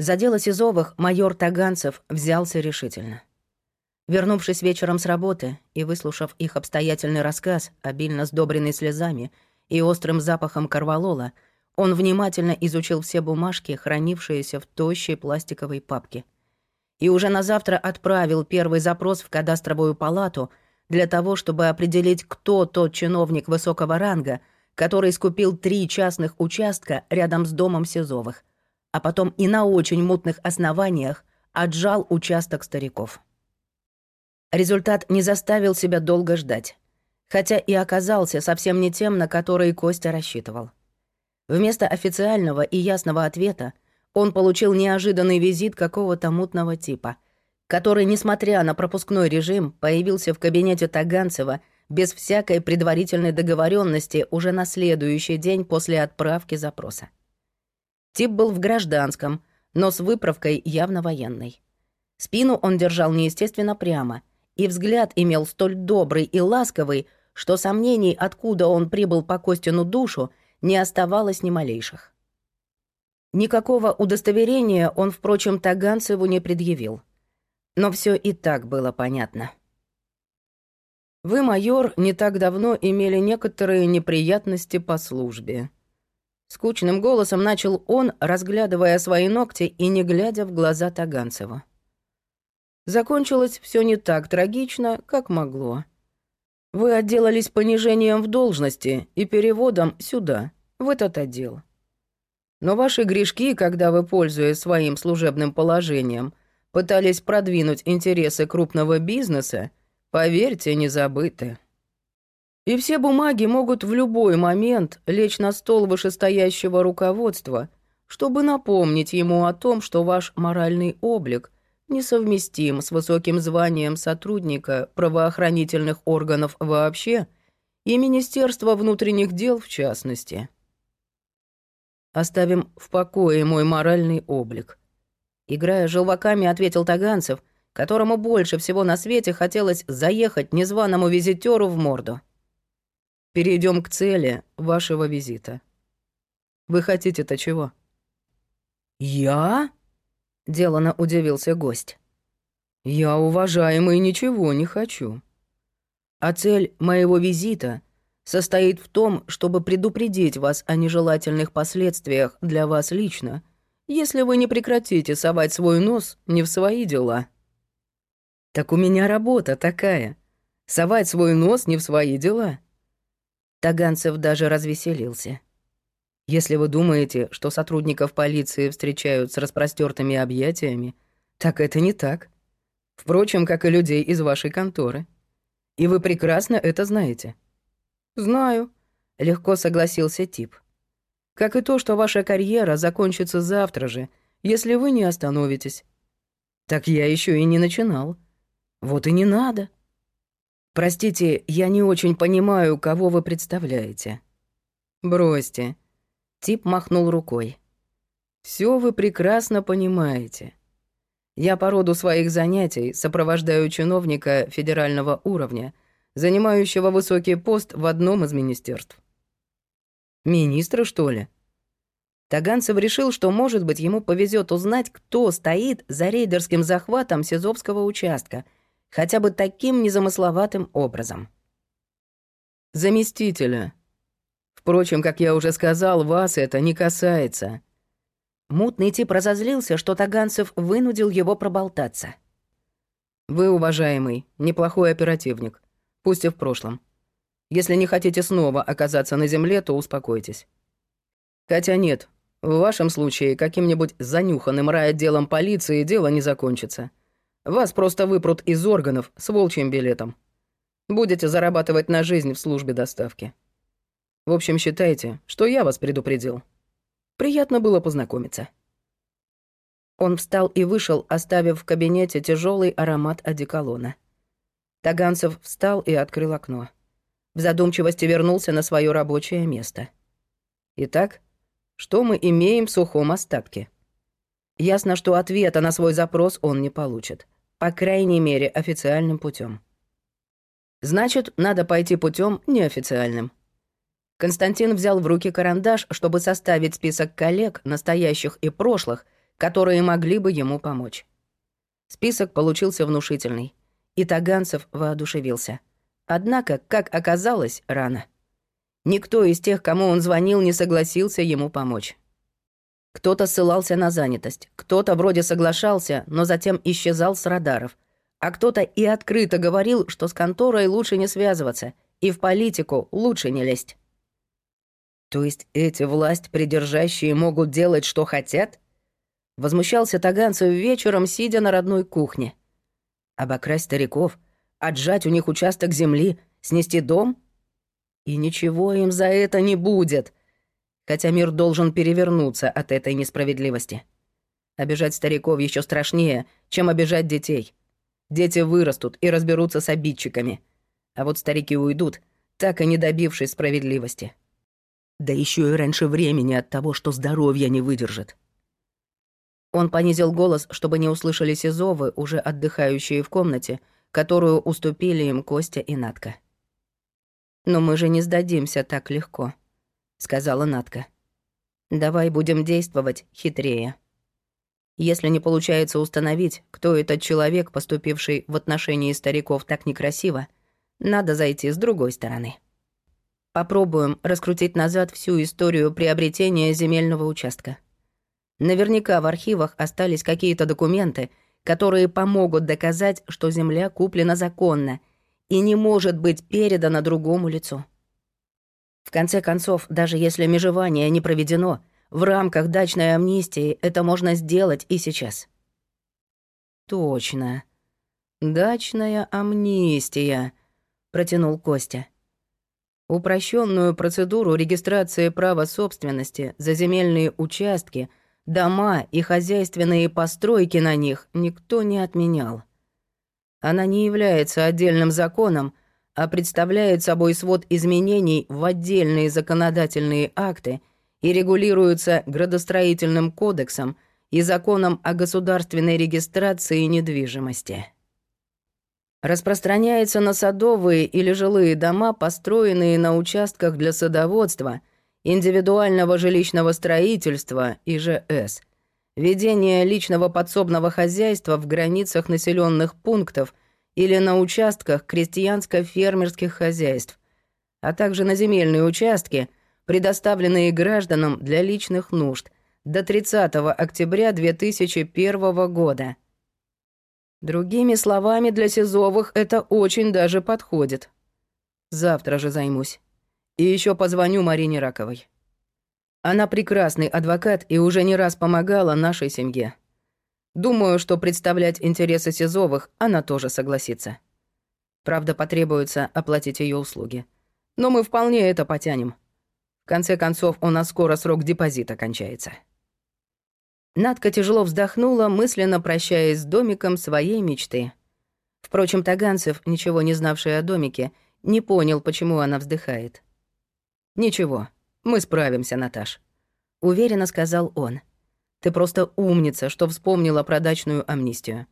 За дело Сизовых майор Таганцев взялся решительно. Вернувшись вечером с работы и выслушав их обстоятельный рассказ, обильно сдобренный слезами и острым запахом корвалола, он внимательно изучил все бумажки, хранившиеся в тощей пластиковой папке. И уже на завтра отправил первый запрос в кадастровую палату для того, чтобы определить, кто тот чиновник высокого ранга, который скупил три частных участка рядом с домом Сизовых, а потом и на очень мутных основаниях отжал участок стариков. Результат не заставил себя долго ждать, хотя и оказался совсем не тем, на который Костя рассчитывал. Вместо официального и ясного ответа он получил неожиданный визит какого-то мутного типа, который, несмотря на пропускной режим, появился в кабинете Таганцева без всякой предварительной договоренности уже на следующий день после отправки запроса. Тип был в гражданском, но с выправкой явно военной. Спину он держал неестественно прямо — и взгляд имел столь добрый и ласковый, что сомнений, откуда он прибыл по Костину душу, не оставалось ни малейших. Никакого удостоверения он, впрочем, Таганцеву не предъявил. Но все и так было понятно. «Вы, майор, не так давно имели некоторые неприятности по службе». Скучным голосом начал он, разглядывая свои ногти и не глядя в глаза Таганцева. Закончилось все не так трагично, как могло. Вы отделались понижением в должности и переводом сюда, в этот отдел. Но ваши грешки, когда вы, пользуясь своим служебным положением, пытались продвинуть интересы крупного бизнеса, поверьте, не забыты. И все бумаги могут в любой момент лечь на стол вышестоящего руководства, чтобы напомнить ему о том, что ваш моральный облик — несовместим с высоким званием сотрудника правоохранительных органов вообще и Министерства внутренних дел в частности. Оставим в покое мой моральный облик. Играя желваками, ответил Таганцев, которому больше всего на свете хотелось заехать незваному визитеру в морду. Перейдем к цели вашего визита. Вы хотите-то чего? Я? Делано удивился гость. «Я, уважаемый, ничего не хочу. А цель моего визита состоит в том, чтобы предупредить вас о нежелательных последствиях для вас лично, если вы не прекратите совать свой нос не в свои дела». «Так у меня работа такая. Совать свой нос не в свои дела». Таганцев даже развеселился. Если вы думаете, что сотрудников полиции встречают с распростертыми объятиями, так это не так. Впрочем, как и людей из вашей конторы. И вы прекрасно это знаете. Знаю, легко согласился тип. Как и то, что ваша карьера закончится завтра же, если вы не остановитесь. Так я еще и не начинал. Вот и не надо. Простите, я не очень понимаю, кого вы представляете. Бросьте. Тип махнул рукой. Все вы прекрасно понимаете. Я по роду своих занятий сопровождаю чиновника федерального уровня, занимающего высокий пост в одном из министерств. Министра, что ли? Таганцев решил, что, может быть, ему повезет узнать, кто стоит за рейдерским захватом Сизовского участка, хотя бы таким незамысловатым образом. Заместителя, Впрочем, как я уже сказал, вас это не касается». Мутный тип разозлился, что Таганцев вынудил его проболтаться. «Вы, уважаемый, неплохой оперативник, пусть и в прошлом. Если не хотите снова оказаться на земле, то успокойтесь. Хотя нет, в вашем случае каким-нибудь занюханным райотделом полиции дело не закончится. Вас просто выпрут из органов с волчьим билетом. Будете зарабатывать на жизнь в службе доставки». В общем, считайте, что я вас предупредил. Приятно было познакомиться». Он встал и вышел, оставив в кабинете тяжелый аромат одеколона. Таганцев встал и открыл окно. В задумчивости вернулся на свое рабочее место. Итак, что мы имеем в сухом остатке? Ясно, что ответа на свой запрос он не получит. По крайней мере, официальным путем. Значит, надо пойти путем неофициальным. Константин взял в руки карандаш, чтобы составить список коллег, настоящих и прошлых, которые могли бы ему помочь. Список получился внушительный, и Таганцев воодушевился. Однако, как оказалось, рано. Никто из тех, кому он звонил, не согласился ему помочь. Кто-то ссылался на занятость, кто-то вроде соглашался, но затем исчезал с радаров, а кто-то и открыто говорил, что с конторой лучше не связываться и в политику лучше не лезть. То есть эти власть придержащие могут делать, что хотят? Возмущался Таганцев вечером, сидя на родной кухне. Обокрасть стариков, отжать у них участок земли, снести дом? И ничего им за это не будет — хотя мир должен перевернуться от этой несправедливости. Обижать стариков еще страшнее, чем обижать детей. Дети вырастут и разберутся с обидчиками. А вот старики уйдут, так и не добившись справедливости. Да еще и раньше времени от того, что здоровье не выдержит. Он понизил голос, чтобы не услышали Сизовы, уже отдыхающие в комнате, которую уступили им Костя и Натка. «Но мы же не сдадимся так легко», сказала Натка. Давай будем действовать хитрее. Если не получается установить, кто этот человек, поступивший в отношении стариков так некрасиво, надо зайти с другой стороны. Попробуем раскрутить назад всю историю приобретения земельного участка. Наверняка в архивах остались какие-то документы, которые помогут доказать, что земля куплена законно и не может быть передана другому лицу. В конце концов, даже если межевание не проведено, в рамках дачной амнистии это можно сделать и сейчас. Точно. Дачная амнистия, протянул Костя. Упрощенную процедуру регистрации права собственности за земельные участки, дома и хозяйственные постройки на них никто не отменял. Она не является отдельным законом, а представляет собой свод изменений в отдельные законодательные акты и регулируется градостроительным кодексом и законом о государственной регистрации недвижимости. Распространяется на садовые или жилые дома, построенные на участках для садоводства, индивидуального жилищного строительства ИЖС, ведение личного подсобного хозяйства в границах населенных пунктов – или на участках крестьянско-фермерских хозяйств, а также на земельные участки, предоставленные гражданам для личных нужд до 30 октября 2001 года. Другими словами, для Сизовых это очень даже подходит. Завтра же займусь. И еще позвоню Марине Раковой. Она прекрасный адвокат и уже не раз помогала нашей семье. Думаю, что представлять интересы Сизовых она тоже согласится. Правда, потребуется оплатить ее услуги. Но мы вполне это потянем. В конце концов, у нас скоро срок депозита кончается. Надка тяжело вздохнула, мысленно прощаясь с домиком своей мечты. Впрочем, Таганцев, ничего не знавший о домике, не понял, почему она вздыхает. «Ничего, мы справимся, Наташ», — уверенно сказал он. Ты просто умница, что вспомнила про дачную амнистию.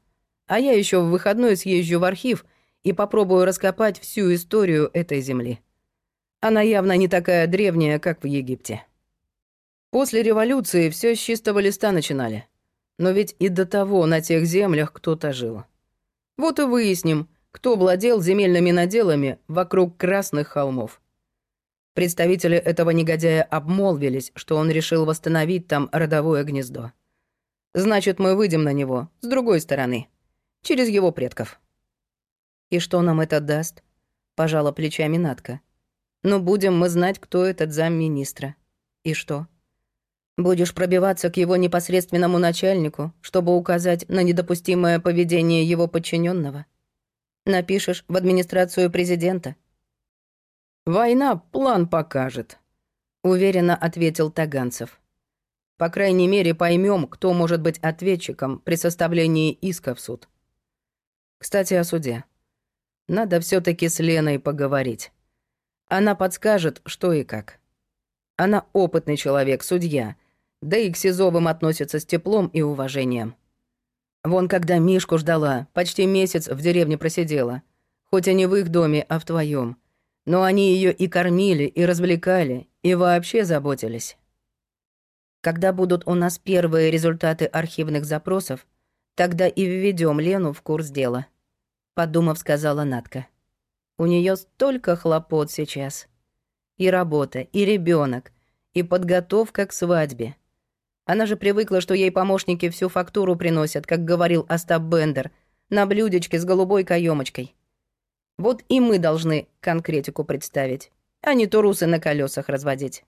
А я еще в выходной съезжу в архив и попробую раскопать всю историю этой земли. Она явно не такая древняя, как в Египте. После революции все с чистого листа начинали. Но ведь и до того на тех землях кто-то жил. Вот и выясним, кто владел земельными наделами вокруг Красных холмов. Представители этого негодяя обмолвились, что он решил восстановить там родовое гнездо. Значит, мы выйдем на него с другой стороны, через его предков. И что нам это даст? Пожала плечами Натка. Но будем мы знать, кто этот замминистра. И что? Будешь пробиваться к его непосредственному начальнику, чтобы указать на недопустимое поведение его подчиненного? Напишешь в администрацию президента — «Война план покажет», — уверенно ответил Таганцев. «По крайней мере, поймем, кто может быть ответчиком при составлении иска в суд. Кстати, о суде. Надо все таки с Леной поговорить. Она подскажет, что и как. Она опытный человек, судья, да и к Сизовым относится с теплом и уважением. Вон, когда Мишку ждала, почти месяц в деревне просидела. Хоть и не в их доме, а в твоем но они ее и кормили, и развлекали, и вообще заботились. Когда будут у нас первые результаты архивных запросов, тогда и введем Лену в курс дела», — подумав, сказала Натка. «У нее столько хлопот сейчас. И работа, и ребенок, и подготовка к свадьбе. Она же привыкла, что ей помощники всю фактуру приносят, как говорил Остап Бендер, на блюдечке с голубой каемочкой. Вот и мы должны конкретику представить, а не турусы на колесах разводить.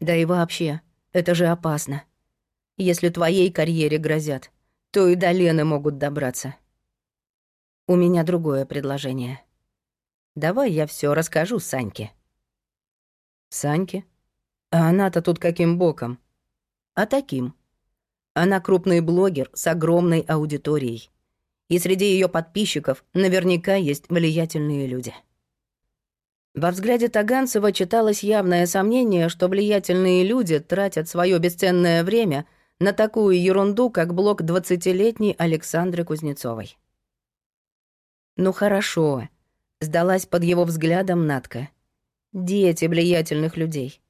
Да и вообще, это же опасно. Если твоей карьере грозят, то и до Лены могут добраться. У меня другое предложение. Давай я все расскажу Саньке. Саньке? А она-то тут каким боком? А таким. Она крупный блогер с огромной аудиторией. И среди ее подписчиков наверняка есть влиятельные люди. Во взгляде Таганцева читалось явное сомнение, что влиятельные люди тратят свое бесценное время на такую ерунду, как блог двадцатилетней Александры Кузнецовой. «Ну хорошо», — сдалась под его взглядом Натка. «Дети влиятельных людей.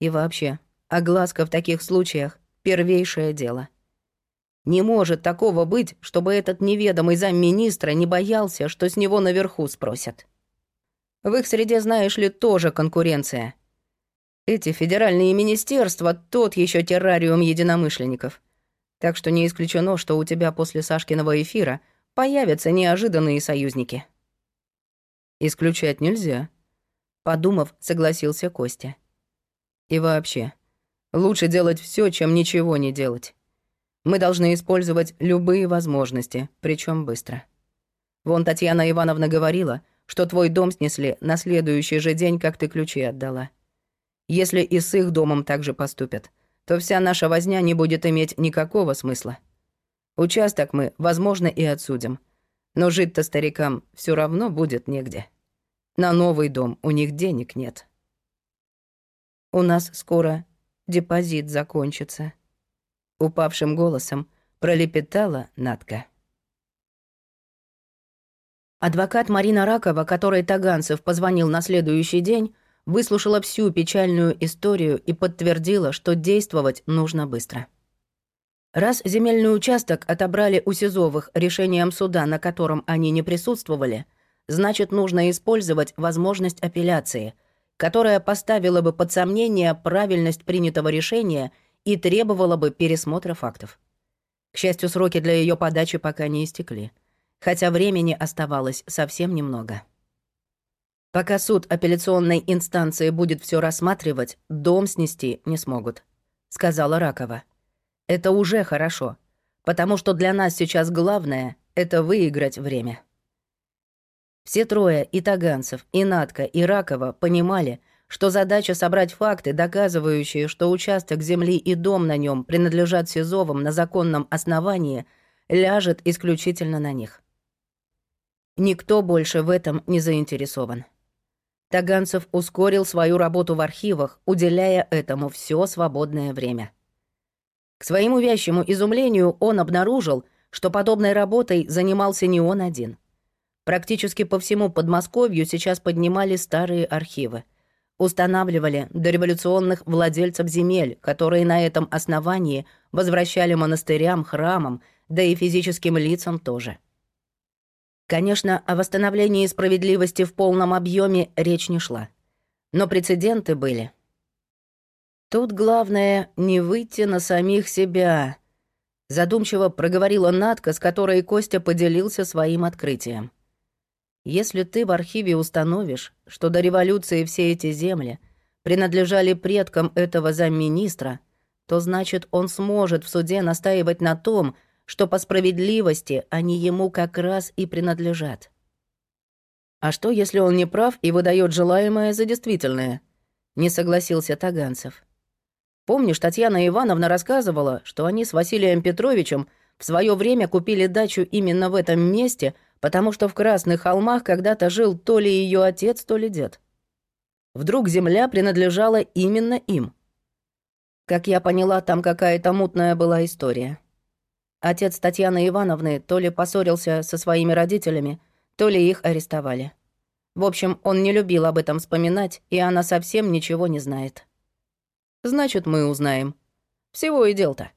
И вообще, огласка в таких случаях — первейшее дело. Не может такого быть, чтобы этот неведомый замминистра не боялся, что с него наверху спросят. В их среде, знаешь ли, тоже конкуренция. Эти федеральные министерства — тот еще террариум единомышленников. Так что не исключено, что у тебя после Сашкиного эфира появятся неожиданные союзники. Исключать нельзя. Подумав, согласился Костя. И вообще, лучше делать все, чем ничего не делать. Мы должны использовать любые возможности, причем быстро. Вон Татьяна Ивановна говорила — что твой дом снесли на следующий же день, как ты ключи отдала. Если и с их домом так же поступят, то вся наша возня не будет иметь никакого смысла. Участок мы, возможно, и отсудим. Но жить-то старикам все равно будет негде. На новый дом у них денег нет. У нас скоро депозит закончится. Упавшим голосом пролепетала Натка. Адвокат Марина Ракова, которой Таганцев позвонил на следующий день, выслушала всю печальную историю и подтвердила, что действовать нужно быстро. Раз земельный участок отобрали у Сизовых решением суда, на котором они не присутствовали, значит, нужно использовать возможность апелляции, которая поставила бы под сомнение правильность принятого решения и требовала бы пересмотра фактов. К счастью, сроки для ее подачи пока не истекли хотя времени оставалось совсем немного. Пока суд апелляционной инстанции будет все рассматривать, дом снести не смогут, сказала Ракова. Это уже хорошо, потому что для нас сейчас главное — это выиграть время. Все трое, и Таганцев, и Натка, и Ракова, понимали, что задача собрать факты, доказывающие, что участок земли и дом на нем принадлежат Сизовым на законном основании, ляжет исключительно на них. Никто больше в этом не заинтересован. Таганцев ускорил свою работу в архивах, уделяя этому все свободное время. К своему вящему изумлению он обнаружил, что подобной работой занимался не он один. Практически по всему Подмосковью сейчас поднимали старые архивы. Устанавливали дореволюционных владельцев земель, которые на этом основании возвращали монастырям, храмам, да и физическим лицам тоже. Конечно, о восстановлении справедливости в полном объеме речь не шла. Но прецеденты были. Тут главное не выйти на самих себя, задумчиво проговорила Натка, с которой Костя поделился своим открытием. Если ты в архиве установишь, что до революции все эти земли принадлежали предкам этого замминистра, то значит, он сможет в суде настаивать на том, что по справедливости они ему как раз и принадлежат. А что, если он не прав и выдает желаемое за действительное? Не согласился Таганцев. Помнишь, Татьяна Ивановна рассказывала, что они с Василием Петровичем в свое время купили дачу именно в этом месте, потому что в Красных холмах когда-то жил то ли ее отец, то ли дед. Вдруг земля принадлежала именно им. Как я поняла, там какая-то мутная была история. Отец Татьяны Ивановны то ли поссорился со своими родителями, то ли их арестовали. В общем, он не любил об этом вспоминать, и она совсем ничего не знает. «Значит, мы узнаем», Всего и дел-то.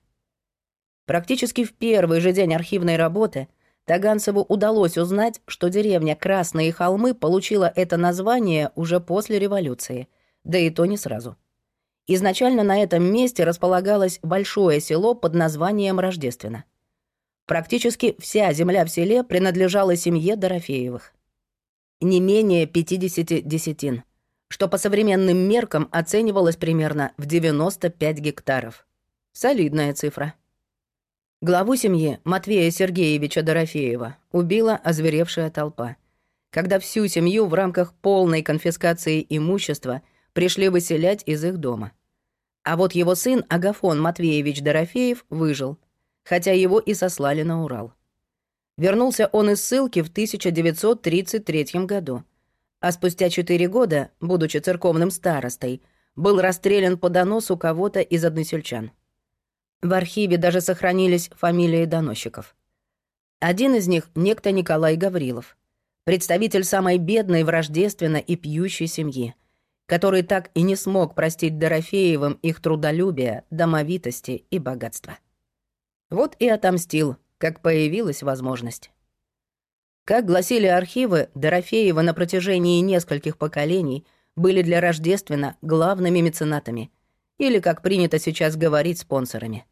Практически в первый же день архивной работы Таганцеву удалось узнать, что деревня Красные холмы получила это название уже после революции, да и то не сразу. Изначально на этом месте располагалось большое село под названием Рождественно. Практически вся земля в селе принадлежала семье Дорофеевых. Не менее 50 десятин, что по современным меркам оценивалось примерно в 95 гектаров. Солидная цифра. Главу семьи, Матвея Сергеевича Дорофеева, убила озверевшая толпа. Когда всю семью в рамках полной конфискации имущества пришли выселять из их дома. А вот его сын Агафон Матвеевич Дорофеев выжил, хотя его и сослали на Урал. Вернулся он из ссылки в 1933 году, а спустя четыре года, будучи церковным старостой, был расстрелян по доносу кого-то из односельчан. В архиве даже сохранились фамилии доносчиков. Один из них — некто Николай Гаврилов, представитель самой бедной, враждественно и пьющей семьи, который так и не смог простить Дорофеевым их трудолюбие, домовитости и богатство. Вот и отомстил, как появилась возможность. Как гласили архивы, Дорофеева на протяжении нескольких поколений были для Рождествена главными меценатами — или, как принято сейчас говорить, спонсорами.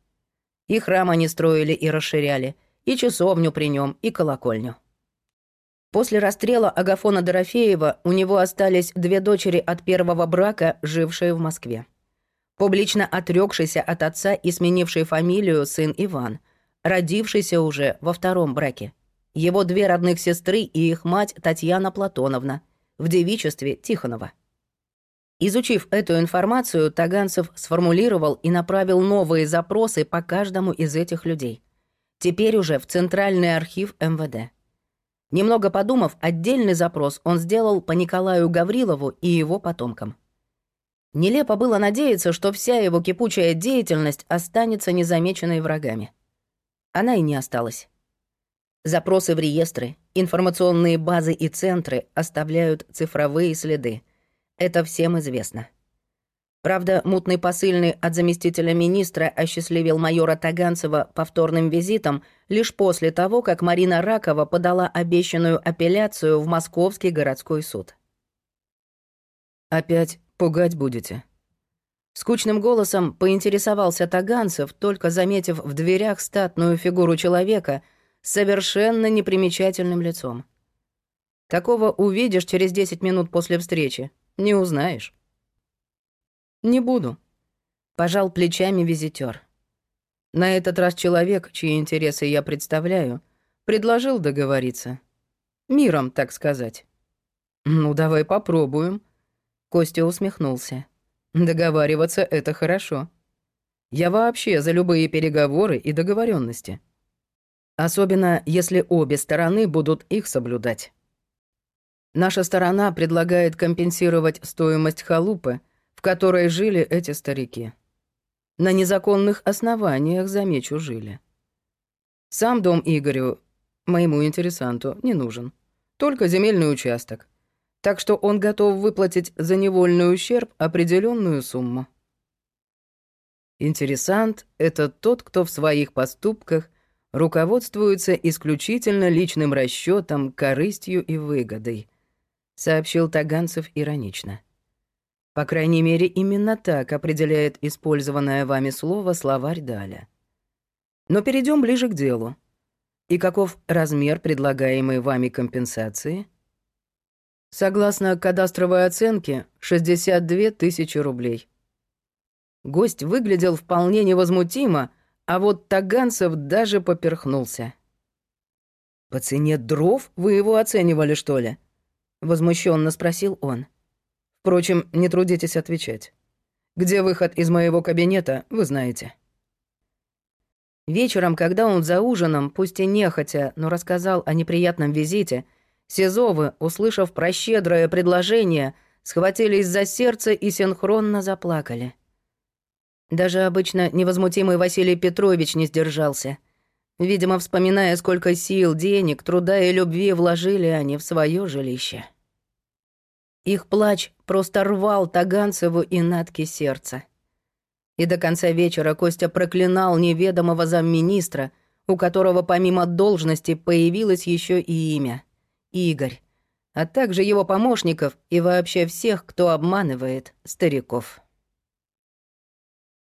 И храм они строили и расширяли, и часовню при нем, и колокольню. После расстрела Агафона Дорофеева у него остались две дочери от первого брака, жившие в Москве. Публично отрекшийся от отца и сменивший фамилию сын Иван, родившийся уже во втором браке. Его две родных сестры и их мать Татьяна Платоновна, в девичестве Тихонова. Изучив эту информацию, Таганцев сформулировал и направил новые запросы по каждому из этих людей. Теперь уже в Центральный архив МВД. Немного подумав, отдельный запрос он сделал по Николаю Гаврилову и его потомкам. Нелепо было надеяться, что вся его кипучая деятельность останется незамеченной врагами. Она и не осталась. Запросы в реестры, информационные базы и центры оставляют цифровые следы — это всем известно. Правда, мутный посыльный от заместителя министра осчастливил майора Таганцева повторным визитом лишь после того, как Марина Ракова подала обещанную апелляцию в Московский городской суд. «Опять пугать будете?» Скучным голосом поинтересовался Таганцев, только заметив в дверях статную фигуру человека с совершенно непримечательным лицом. Такого увидишь через 10 минут после встречи, не узнаешь. Не буду. Пожал плечами визитер. На этот раз человек, чьи интересы я представляю, предложил договориться. Миром, так сказать. Ну, давай попробуем. Костя усмехнулся. Договариваться — это хорошо. Я вообще за любые переговоры и договоренности. Особенно, если обе стороны будут их соблюдать. Наша сторона предлагает компенсировать стоимость халупы, в которой жили эти старики. На незаконных основаниях, замечу, жили. Сам дом Игорю, моему интересанту, не нужен. Только земельный участок. Так что он готов выплатить за невольный ущерб определенную сумму. Интересант — это тот, кто в своих поступках руководствуется исключительно личным расчетом, корыстью и выгодой —— сообщил Таганцев иронично. По крайней мере, именно так определяет использованное вами слово словарь Даля. Но перейдем ближе к делу. И каков размер предлагаемой вами компенсации? Согласно кадастровой оценке, 62 тысячи рублей. Гость выглядел вполне невозмутимо, а вот Таганцев даже поперхнулся. «По цене дров вы его оценивали, что ли?» Возмущенно спросил он. Впрочем, не трудитесь отвечать. Где выход из моего кабинета, вы знаете. Вечером, когда он за ужином, пусть и нехотя, но рассказал о неприятном визите, Сизовы, услышав про щедрое предложение, схватились за сердце и синхронно заплакали. Даже обычно невозмутимый Василий Петрович не сдержался. Видимо, вспоминая, сколько сил, денег, труда и любви вложили они в свое жилище. Их плач просто рвал Таганцеву и Натке сердце. И до конца вечера Костя проклинал неведомого замминистра, у которого помимо должности появилось еще и имя — Игорь, а также его помощников и вообще всех, кто обманывает стариков.